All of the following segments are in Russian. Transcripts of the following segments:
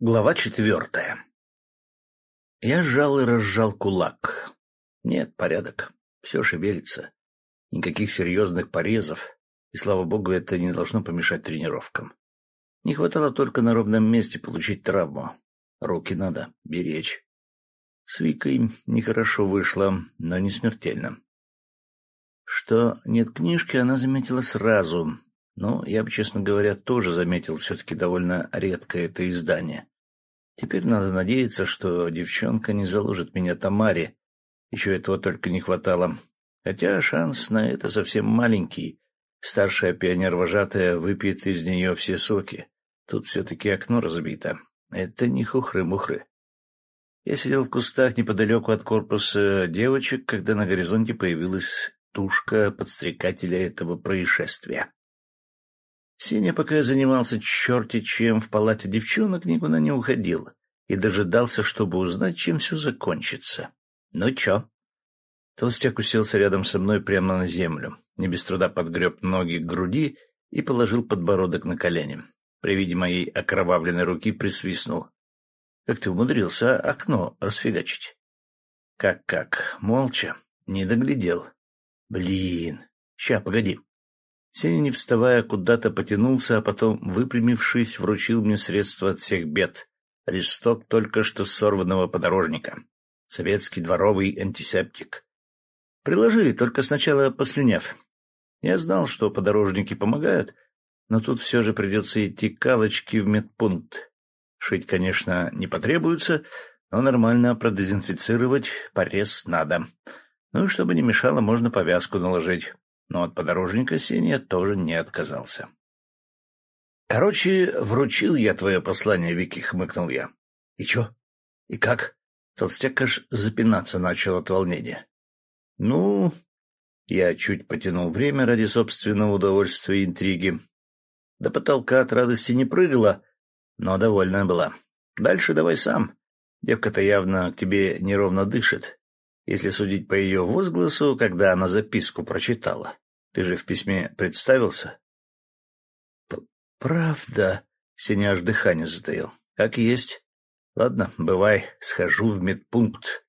Глава четвертая Я сжал и разжал кулак. Нет, порядок. Все шевелится. Никаких серьезных порезов. И, слава богу, это не должно помешать тренировкам. Не хватало только на ровном месте получить травму. Руки надо беречь. С Викой нехорошо вышло, но не смертельно. Что нет книжки, она заметила сразу, но я бы, честно говоря, тоже заметил все-таки довольно редкое это издание. Теперь надо надеяться, что девчонка не заложит меня Тамаре. Еще этого только не хватало. Хотя шанс на это совсем маленький. Старшая пионер-вожатая выпьет из нее все соки. Тут все-таки окно разбито. Это не хухры-мухры. Я сидел в кустах неподалеку от корпуса девочек, когда на горизонте появилась тушка подстрекателя этого происшествия. Сеня, пока я занимался черти чем в палате девчонок, никуда не уходил и дожидался, чтобы узнать, чем все закончится. Ну чё? Толстяк уселся рядом со мной прямо на землю, не без труда подгреб ноги к груди и положил подбородок на колени. При виде моей окровавленной руки присвистнул. — Как ты умудрился окно расфигачить? «Как — Как-как? Молча. Не доглядел. — Блин. Ща, погоди. Сеня, не вставая, куда-то потянулся, а потом, выпрямившись, вручил мне средства от всех бед. Листок только что сорванного подорожника. Советский дворовый антисептик. Приложи, только сначала послюняв. Я знал, что подорожники помогают, но тут все же придется идти калочки в медпункт. Шить, конечно, не потребуется, но нормально продезинфицировать порез надо. Ну и чтобы не мешало, можно повязку наложить но от подорожника Сеня тоже не отказался. «Короче, вручил я твое послание, Вики», — хмыкнул я. «И чё? И как?» Толстяк аж запинаться начал от волнения. «Ну...» Я чуть потянул время ради собственного удовольствия и интриги. До потолка от радости не прыгала, но довольна была. Дальше давай сам. Девка-то явно к тебе неровно дышит если судить по ее возгласу, когда она записку прочитала. Ты же в письме представился? — Правда? — Сеня аж дыхание затаил. — Как есть. Ладно, бывай, схожу в медпункт.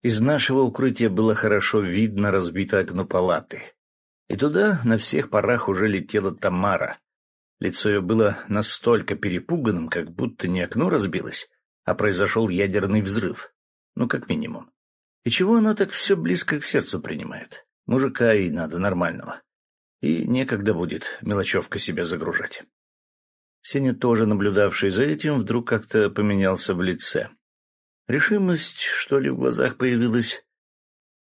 Из нашего укрытия было хорошо видно разбитое окно палаты. И туда на всех парах уже летела Тамара. Лицо ее было настолько перепуганным, как будто не окно разбилось, а произошел ядерный взрыв. Ну, как минимум. И чего она так все близко к сердцу принимает? Мужика ей надо нормального. И некогда будет мелочевка себя загружать. Сеня, тоже наблюдавший за этим, вдруг как-то поменялся в лице. Решимость, что ли, в глазах появилась?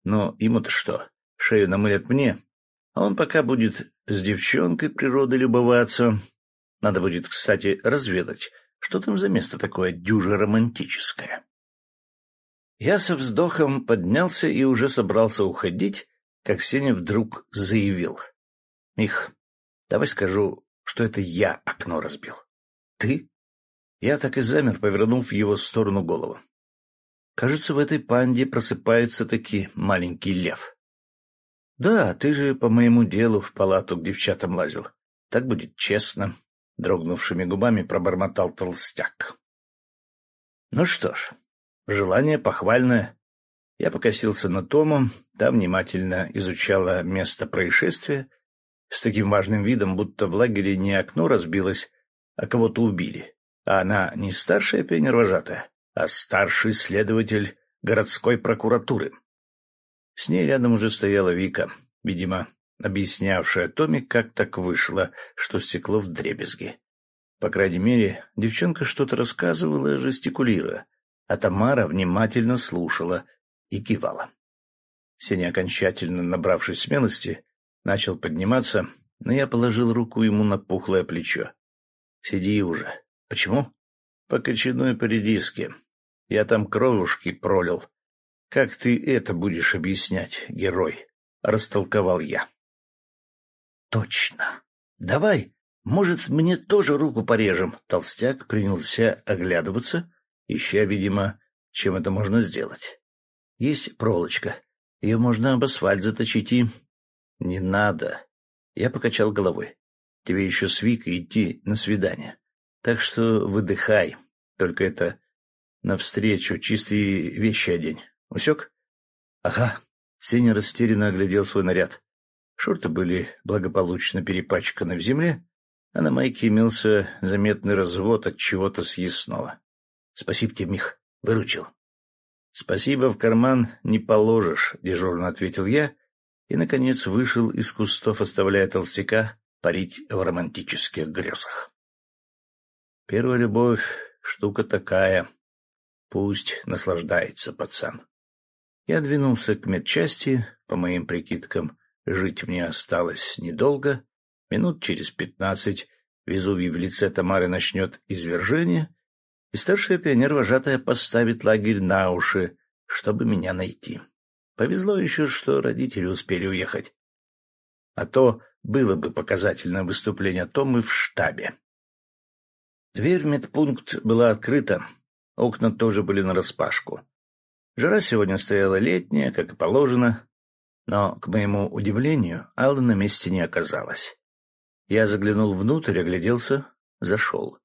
Но ему-то что? Шею намылят мне, а он пока будет с девчонкой природы любоваться. Надо будет, кстати, разведать, что там за место такое дюже романтическое. Я со вздохом поднялся и уже собрался уходить, как Сеня вдруг заявил. — Мих, давай скажу, что это я окно разбил. — Ты? Я так и замер, повернув в его сторону голову. Кажется, в этой панде просыпается таки маленький лев. — Да, ты же по моему делу в палату к девчатам лазил. Так будет честно, — дрогнувшими губами пробормотал толстяк. — Ну что ж, Желание похвальное. Я покосился на Тому, та внимательно изучала место происшествия с таким важным видом, будто в лагере не окно разбилось, а кого-то убили. А она не старшая пионервожатая, а старший следователь городской прокуратуры. С ней рядом уже стояла Вика, видимо, объяснявшая Томе, как так вышло, что стекло в дребезги. По крайней мере, девчонка что-то рассказывала, жестикулируя, а Тамара внимательно слушала и кивала. Сеня, окончательно набравшись смелости, начал подниматься, но я положил руку ему на пухлое плечо. — Сиди уже. — Почему? — По кочаной поредиске. Я там кровушки пролил. Как ты это будешь объяснять, герой? — растолковал я. — Точно. Давай, может, мне тоже руку порежем? Толстяк принялся оглядываться, ища, видимо, чем это можно сделать. Есть проволочка. Ее можно об асфальт заточить и... Не надо. Я покачал головой. Тебе еще с Викой идти на свидание. Так что выдыхай. Только это навстречу чистые вещи одень. Усек? Ага. Сеня растерянно оглядел свой наряд. Шорты были благополучно перепачканы в земле, а на майке имелся заметный развод от чего-то съестного. — Спасибо тебе, Мих, выручил. — Спасибо в карман не положишь, — дежурно ответил я и, наконец, вышел из кустов, оставляя толстяка парить в романтических грезах. Первая любовь — штука такая. Пусть наслаждается пацан. Я двинулся к медчасти, по моим прикидкам, жить мне осталось недолго. Минут через пятнадцать Везувий в лице Тамары начнет извержение, и старшая пионер-вожатая поставит лагерь на уши, чтобы меня найти. Повезло еще, что родители успели уехать. А то было бы показательное выступление Томы в штабе. Дверь в медпункт была открыта, окна тоже были нараспашку. Жара сегодня стояла летняя, как и положено, но, к моему удивлению, Алла на месте не оказалась. Я заглянул внутрь, огляделся, зашел.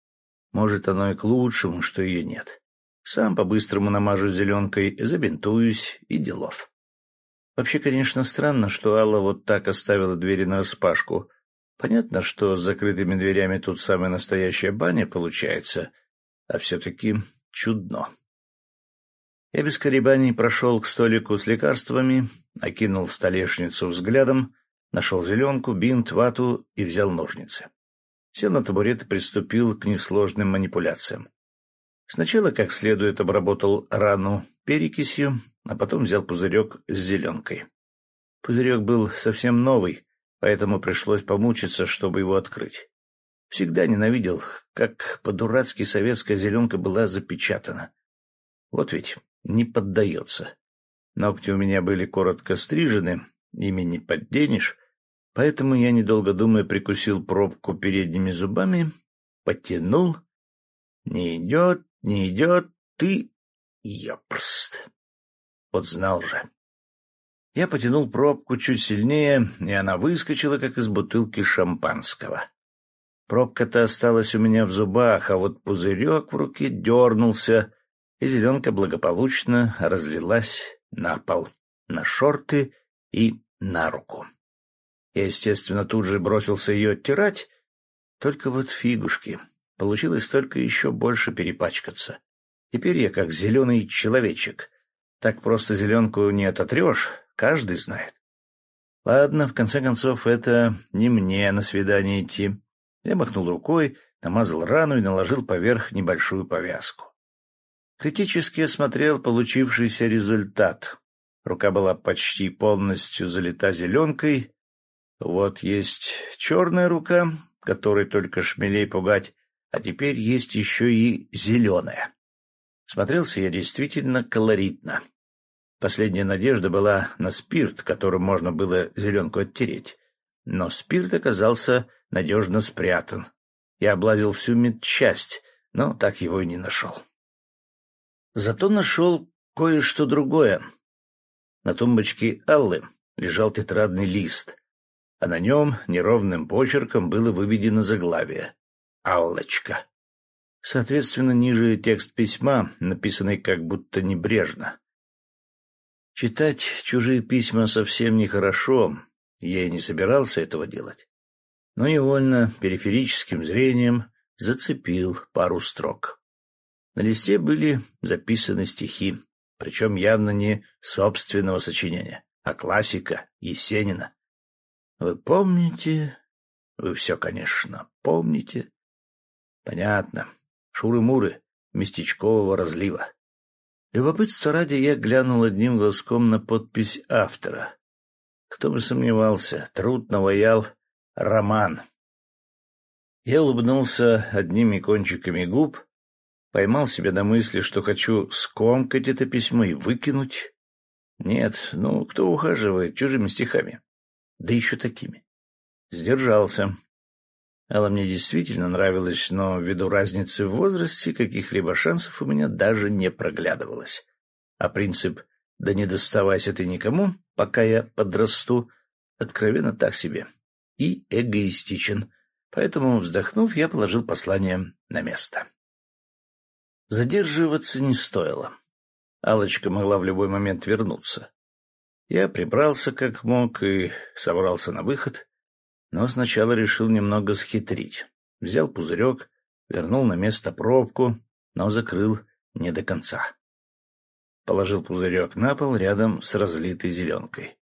Может, оно и к лучшему, что ее нет. Сам по-быстрому намажу зеленкой, забинтуюсь и делов. Вообще, конечно, странно, что Алла вот так оставила двери нараспашку, Понятно, что с закрытыми дверями тут самая настоящая баня получается, а все-таки чудно. Я без колебаний прошел к столику с лекарствами, окинул столешницу взглядом, нашел зеленку, бинт, вату и взял ножницы. Сел на табурет и приступил к несложным манипуляциям. Сначала как следует обработал рану перекисью, а потом взял пузырек с зеленкой. Пузырек был совсем новый, поэтому пришлось помучиться, чтобы его открыть. Всегда ненавидел, как по-дурацки советская зеленка была запечатана. Вот ведь не поддается. Ногти у меня были коротко стрижены, ими не подденешь, поэтому я, недолго думая, прикусил пробку передними зубами, потянул. Не идет, не идет, ты... Ёпрст. Вот знал же. Я потянул пробку чуть сильнее, и она выскочила, как из бутылки шампанского. Пробка-то осталась у меня в зубах, а вот пузырек в руке дернулся, и зеленка благополучно разлилась на пол, на шорты и на руку. Я, естественно, тут же бросился ее оттирать, только вот фигушки. Получилось только еще больше перепачкаться. Теперь я как зеленый человечек. Так просто зеленку не ототрешь, Каждый знает. Ладно, в конце концов, это не мне на свидание идти. Я махнул рукой, намазал рану и наложил поверх небольшую повязку. Критически осмотрел получившийся результат. Рука была почти полностью залита зеленкой. Вот есть черная рука, которой только шмелей пугать, а теперь есть еще и зеленая. Смотрелся я действительно колоритно. Последняя надежда была на спирт, которым можно было зеленку оттереть. Но спирт оказался надежно спрятан. Я облазил всю медчасть, но так его и не нашел. Зато нашел кое-что другое. На тумбочке Аллы лежал тетрадный лист, а на нем неровным почерком было выведено заглавие «Аллочка». Соответственно, ниже текст письма, написанный как будто небрежно. Читать чужие письма совсем нехорошо, я и не собирался этого делать. Но невольно, периферическим зрением, зацепил пару строк. На листе были записаны стихи, причем явно не собственного сочинения, а классика Есенина. Вы помните? Вы все, конечно, помните. Понятно. Шуры-муры местечкового разлива. Любопытство ради я глянул одним глазком на подпись автора. Кто бы сомневался, труд наваял роман. Я улыбнулся одними кончиками губ, поймал себя на мысли, что хочу скомкать это письмо и выкинуть. Нет, ну, кто ухаживает чужими стихами? Да еще такими. Сдержался. Алла мне действительно нравилась, но ввиду разницы в возрасте каких-либо шансов у меня даже не проглядывалось. А принцип «да не доставайся ты никому, пока я подрасту» откровенно так себе и эгоистичен, Поэтому, вздохнув, я положил послание на место. Задерживаться не стоило. алочка могла в любой момент вернуться. Я прибрался как мог и собрался на выход, но сначала решил немного схитрить. Взял пузырек, вернул на место пробку, но закрыл не до конца. Положил пузырек на пол рядом с разлитой зеленкой.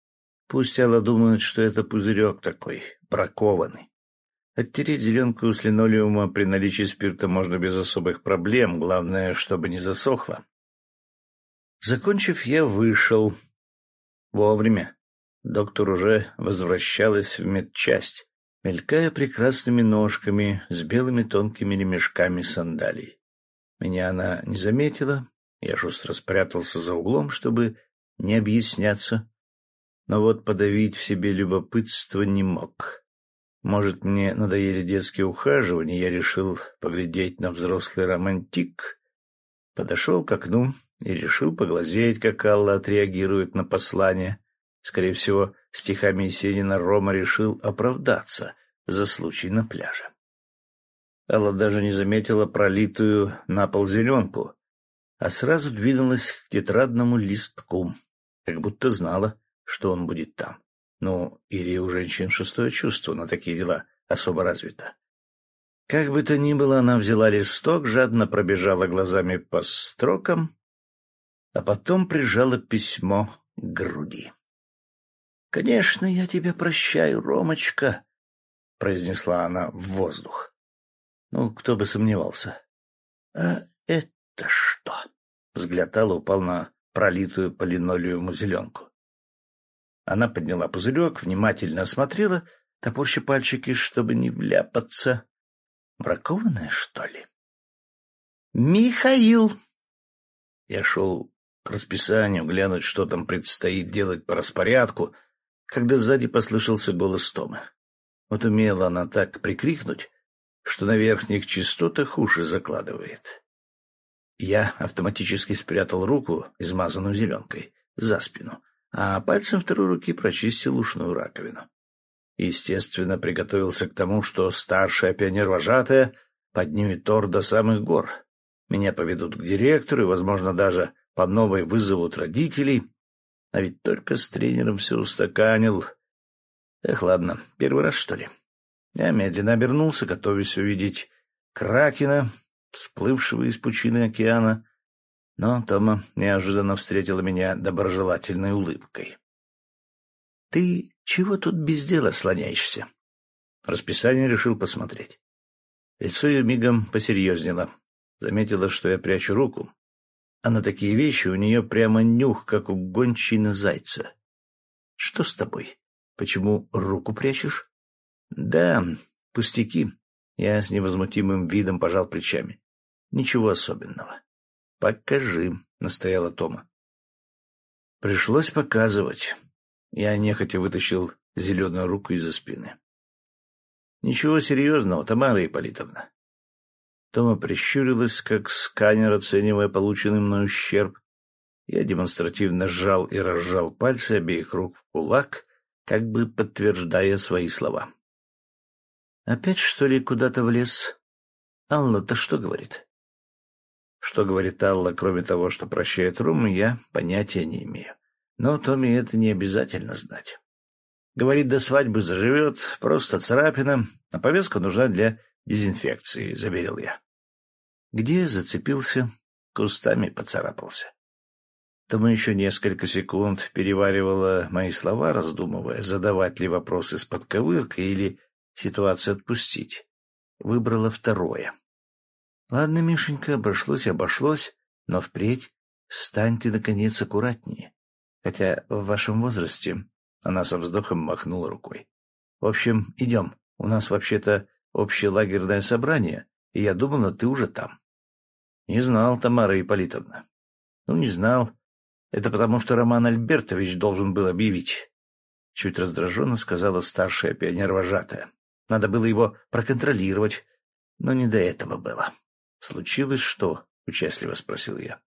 Пусть Алла думает, что это пузырек такой, бракованный. Оттереть зеленку с линолеума при наличии спирта можно без особых проблем, главное, чтобы не засохло. Закончив, я вышел. Вовремя. Доктор уже возвращалась в медчасть, мелькая прекрасными ножками с белыми тонкими ремешками сандалий. Меня она не заметила, я шустро спрятался за углом, чтобы не объясняться, но вот подавить в себе любопытство не мог. Может, мне надоели детские ухаживания, я решил поглядеть на взрослый романтик. Подошел к окну и решил поглазеть, как Алла отреагирует на послание. Скорее всего, стихами Есенина Рома решил оправдаться за случай на пляже. Алла даже не заметила пролитую на пол зеленку, а сразу двинулась к тетрадному листку, как будто знала, что он будет там. Ну, или у женщин шестое чувство на такие дела особо развито. Как бы то ни было, она взяла листок, жадно пробежала глазами по строкам, а потом прижала письмо к груди. — Конечно, я тебя прощаю, Ромочка, — произнесла она в воздух. Ну, кто бы сомневался. — А это что? Взгляд Аллы упал на пролитую по линолеуму зеленку. Она подняла пузырек, внимательно осмотрела, топорща пальчики, чтобы не вляпаться. Бракованная, что ли? «Михаил!» Я шел к расписанию, глянуть, что там предстоит делать по распорядку, когда сзади послышался голос Томы. Вот умела она так прикрикнуть, что на верхних частотах уши закладывает. Я автоматически спрятал руку, измазанную зеленкой, за спину, а пальцем второй руки прочистил ушную раковину. Естественно, приготовился к тому, что старшая пионер-вожатая поднимет тор до самых гор. Меня поведут к директору и, возможно, даже по новой вызовут родителей. А ведь только с тренером все устаканил. Эх, ладно, первый раз, что ли? Я медленно обернулся, готовясь увидеть Кракена, всплывшего из пучины океана, но Тома неожиданно встретила меня доброжелательной улыбкой. — Ты чего тут без дела слоняешься? Расписание решил посмотреть. Лицо ее мигом посерьезнело. Заметила, что я прячу руку, а на такие вещи у нее прямо нюх, как у гончей на зайца. — Что с тобой? Почему руку прячешь? — Да, пустяки. Я с невозмутимым видом пожал плечами. Ничего особенного. «Покажи», — настояла Тома. Пришлось показывать. Я нехотя вытащил зеленую руку из-за спины. «Ничего серьезного, Тамара Ипполитовна». Тома прищурилась, как сканер, оценивая полученный мной ущерб. Я демонстративно сжал и разжал пальцы обеих рук в кулак, как бы подтверждая свои слова. «Опять, что ли, куда-то влез? Алла-то что говорит?» Что говорит Алла, кроме того, что прощает Руму, я понятия не имею. Но Томми это не обязательно знать. Говорит, до свадьбы заживет, просто царапина, а повязка нужна для дезинфекции, — заверил я. Где зацепился, кустами поцарапался. Тома еще несколько секунд переваривала мои слова, раздумывая, задавать ли вопросы с подковыркой или ситуацию отпустить. Выбрала второе. Ладно, Мишенька, обошлось обошлось, но впредь станьте, наконец, аккуратнее. Хотя в вашем возрасте... Она со вздохом махнула рукой. В общем, идем. У нас вообще-то общее лагерное собрание, и я думала, ты уже там. Не знал, Тамара Ипполитовна. Ну, не знал. Это потому, что Роман Альбертович должен был объявить. Чуть раздраженно сказала старшая пионер-вожатая. Надо было его проконтролировать, но не до этого было. «Случилось что?» — участливо спросил я.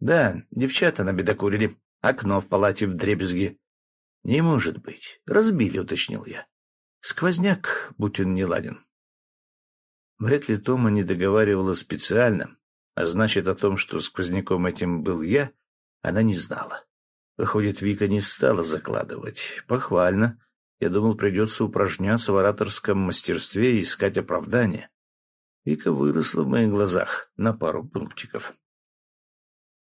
«Да, девчата набедокурили. Окно в палате в дребезги». «Не может быть. Разбили», — уточнил я. Сквозняк, будь он не ладен. Вряд ли Тома не договаривала специально, а значит, о том, что сквозняком этим был я, она не знала. Выходит, Вика не стала закладывать. Похвально. Я думал, придется упражняться в ораторском мастерстве и искать оправдания. Вика выросла в моих глазах на пару пунктиков.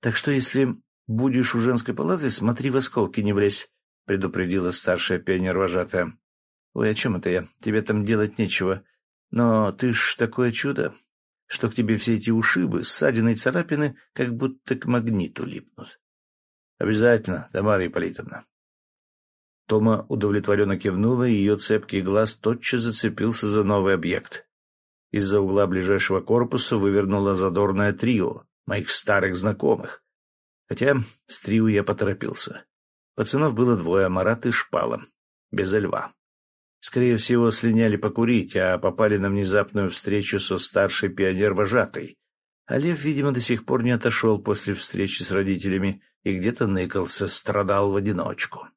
Так что, если будешь у женской палаты, смотри в осколки не влезь, — предупредила старшая пионер-вожатая. — Ой, о чем это я? Тебе там делать нечего. Но ты ж такое чудо, что к тебе все эти ушибы, ссадины и царапины как будто к магниту липнут. — Обязательно, Тамара Ипполитовна. Тома удовлетворенно кивнула, и ее цепкий глаз тотчас зацепился за новый объект. Из-за угла ближайшего корпуса вывернуло задорное трио моих старых знакомых. Хотя с трио я поторопился. Пацанов было двое, Марат и Шпала, без льва. Скорее всего, слиняли покурить, а попали на внезапную встречу со старшей пионер-вожатой. А видимо, до сих пор не отошел после встречи с родителями и где-то ныкался, страдал в одиночку.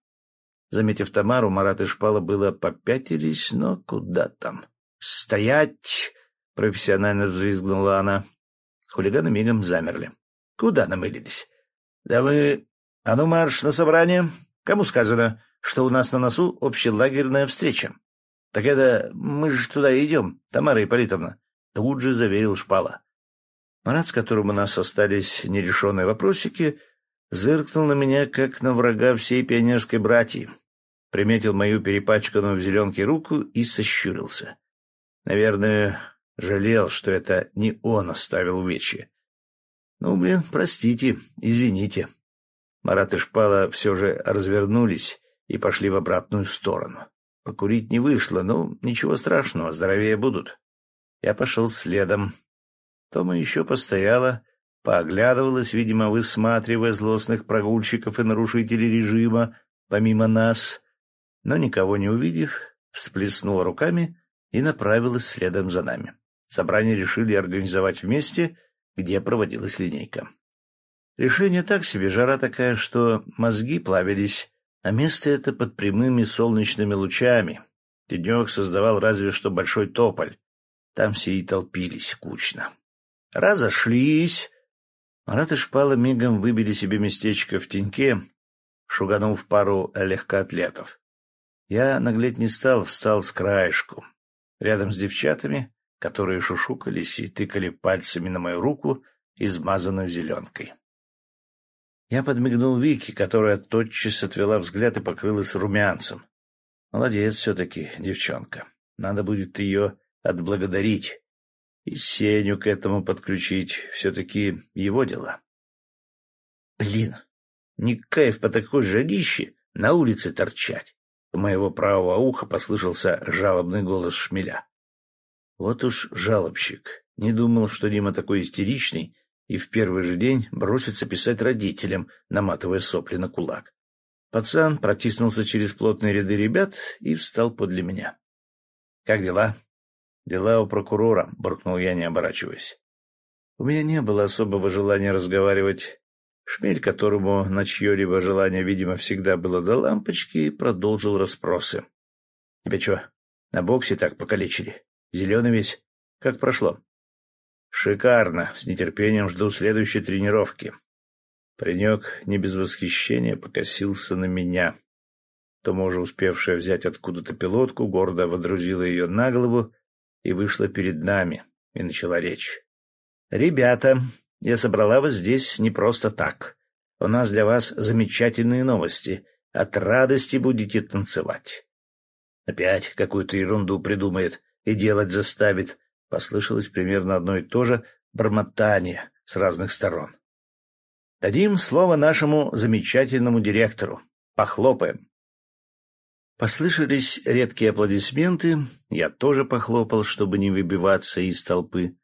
Заметив Тамару, Марат и Шпала было попятились, но куда там. «Стоять!» — профессионально взвизгнула она. Хулиганы мигом замерли. Куда намылились? — Да вы... А ну, марш на собрание. Кому сказано, что у нас на носу общелагерная встреча? — Так это мы же туда идем, Тамара Ипполитовна. Тут же заверил Шпала. Марат, с которым у нас остались нерешенные вопросики, зыркнул на меня, как на врага всей пионерской братьи, приметил мою перепачканную в зеленке руку и сощурился. Наверное, Жалел, что это не он оставил увечья. Ну, блин, простите, извините. Марат и Шпала все же развернулись и пошли в обратную сторону. Покурить не вышло, но ничего страшного, здоровее будут. Я пошел следом. Тома еще постояла, пооглядывалась, видимо, высматривая злостных прогульщиков и нарушителей режима, помимо нас, но, никого не увидев, всплеснула руками и направилась следом за нами. Собрание решили организовать в месте, где проводилась линейка. Решение так себе, жара такая, что мозги плавились, а место это под прямыми солнечными лучами. Денек создавал разве что большой тополь. Там все и толпились кучно. Разошлись. Марат и Шпала мигом выбили себе местечко в теньке, шуганув пару легкоатлетов. Я наглеть не стал, встал с краешку. Рядом с девчатами которые шушукались и тыкали пальцами на мою руку, измазанную зеленкой. Я подмигнул Вике, которая тотчас отвела взгляд и покрылась румянцем. Молодец все-таки, девчонка. Надо будет ее отблагодарить. И Сеню к этому подключить. Все-таки его дела. Блин, не кайф по такой жарище на улице торчать. У моего правого уха послышался жалобный голос шмеля. Вот уж жалобщик. Не думал, что Дима такой истеричный и в первый же день бросится писать родителям, наматывая сопли на кулак. Пацан протиснулся через плотные ряды ребят и встал подле меня. — Как дела? — Дела у прокурора, — буркнул я, не оборачиваясь. У меня не было особого желания разговаривать. Шмель, которому на чье-либо желание, видимо, всегда было до лампочки, продолжил расспросы. — Тебя что, на боксе так покалечили? Зеленый весь. Как прошло? Шикарно. С нетерпением жду следующей тренировки. Паренек не без восхищения покосился на меня. Тома, уже успевшая взять откуда-то пилотку, гордо водрузила ее на голову и вышла перед нами, и начала речь. «Ребята, я собрала вас здесь не просто так. У нас для вас замечательные новости. От радости будете танцевать». Опять какую-то ерунду придумает и делать заставит, послышалось примерно одно и то же бормотание с разных сторон. Дадим слово нашему замечательному директору. Похлопаем. Послышались редкие аплодисменты. Я тоже похлопал, чтобы не выбиваться из толпы.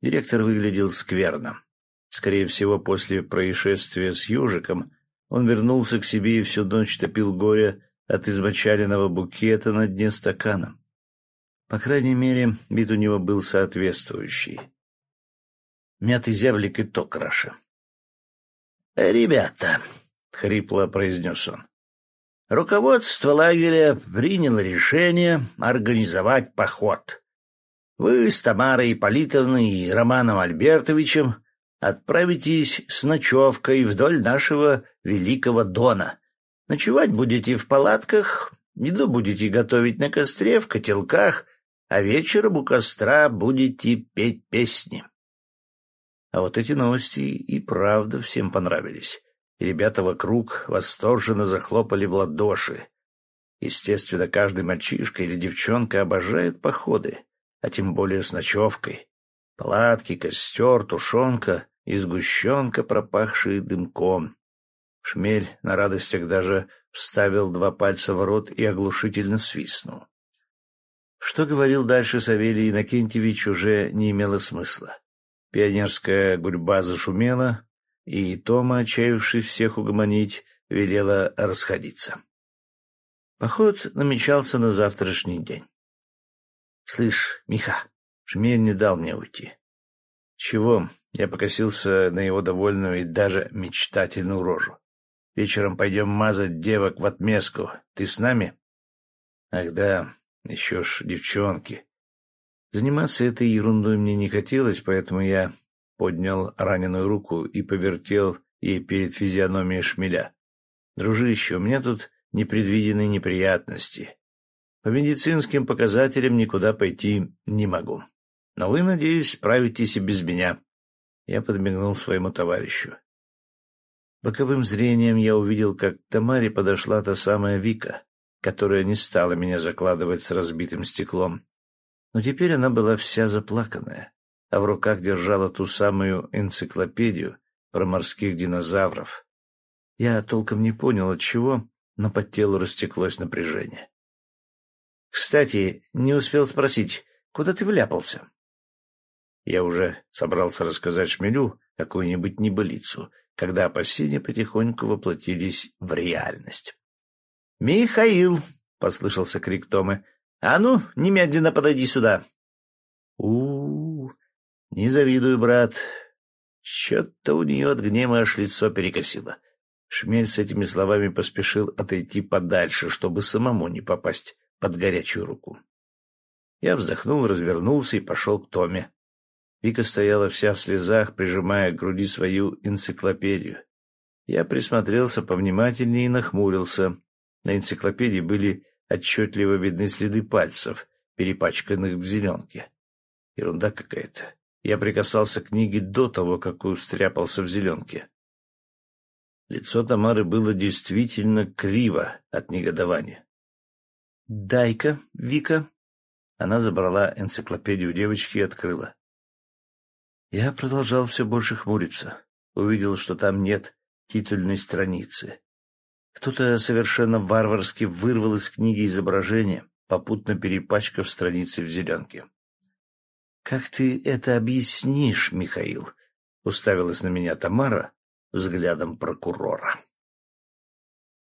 Директор выглядел скверно. Скорее всего, после происшествия с ежиком он вернулся к себе и всю ночь топил горе от измочаленного букета на дне стакана. По крайней мере, вид у него был соответствующий. Мятый зяблик и то краше. «Ребята», — хрипло произнес он, Руководство лагеря приняло решение организовать поход. Вы с Тамарой Ипполитовной и Романом Альбертовичем отправитесь с ночевкой вдоль нашего Великого Дона. Ночевать будете в палатках, еду будете готовить на костре, в котелках, а вечером у костра будете петь песни. А вот эти новости и правда всем понравились и ребята вокруг восторженно захлопали в ладоши. Естественно, каждый мальчишка или девчонка обожает походы, а тем более с ночевкой. Палатки, костер, тушенка и сгущенка, пропахшие дымком. Шмель на радостях даже вставил два пальца в рот и оглушительно свистнул. Что говорил дальше Савелий Иннокентьевич, уже не имело смысла. Пионерская гурьба зашумела, и Тома, отчаявшись всех угомонить, велела расходиться. Поход намечался на завтрашний день. — Слышь, Миха, Шмель не дал мне уйти. — Чего? Я покосился на его довольную и даже мечтательную рожу. — Вечером пойдем мазать девок в отместку. Ты с нами? — Ах да, еще ж девчонки. Заниматься этой ерундой мне не хотелось, поэтому я поднял раненую руку и повертел ей перед физиономией шмеля. «Дружище, у меня тут непредвиденные неприятности. По медицинским показателям никуда пойти не могу. Но вы, надеюсь, справитесь и без меня». Я подмигнул своему товарищу. Боковым зрением я увидел, как к Тамаре подошла та самая Вика, которая не стала меня закладывать с разбитым стеклом. Но теперь она была вся заплаканная а в руках держала ту самую энциклопедию про морских динозавров. Я толком не понял, от чего, но по телу растеклось напряжение. — Кстати, не успел спросить, куда ты вляпался? Я уже собрался рассказать Шмелю какую-нибудь небылицу, когда опасения потихоньку воплотились в реальность. «Михаил!» — послышался крик Томы. «А ну, немедленно подойди сюда!» у, -у, -у не завидую, брат. Что-то у нее от гнева аж лицо перекосило. Шмель с этими словами поспешил отойти подальше, чтобы самому не попасть под горячую руку. Я вздохнул, развернулся и пошел к Томе. Вика стояла вся в слезах, прижимая к груди свою энциклопедию. Я присмотрелся повнимательнее и нахмурился. На энциклопедии были отчетливо видны следы пальцев, перепачканных в зеленке. Ерунда какая-то. Я прикасался к книге до того, как устряпался в зеленке. Лицо Тамары было действительно криво от негодования. — Дай-ка, Вика. Она забрала энциклопедию девочки и открыла. Я продолжал все больше хмуриться. Увидел, что там нет титульной страницы. Кто-то совершенно варварски вырвал из книги изображение, попутно перепачкав страницы в зеленке. «Как ты это объяснишь, Михаил?» — уставилась на меня Тамара взглядом прокурора.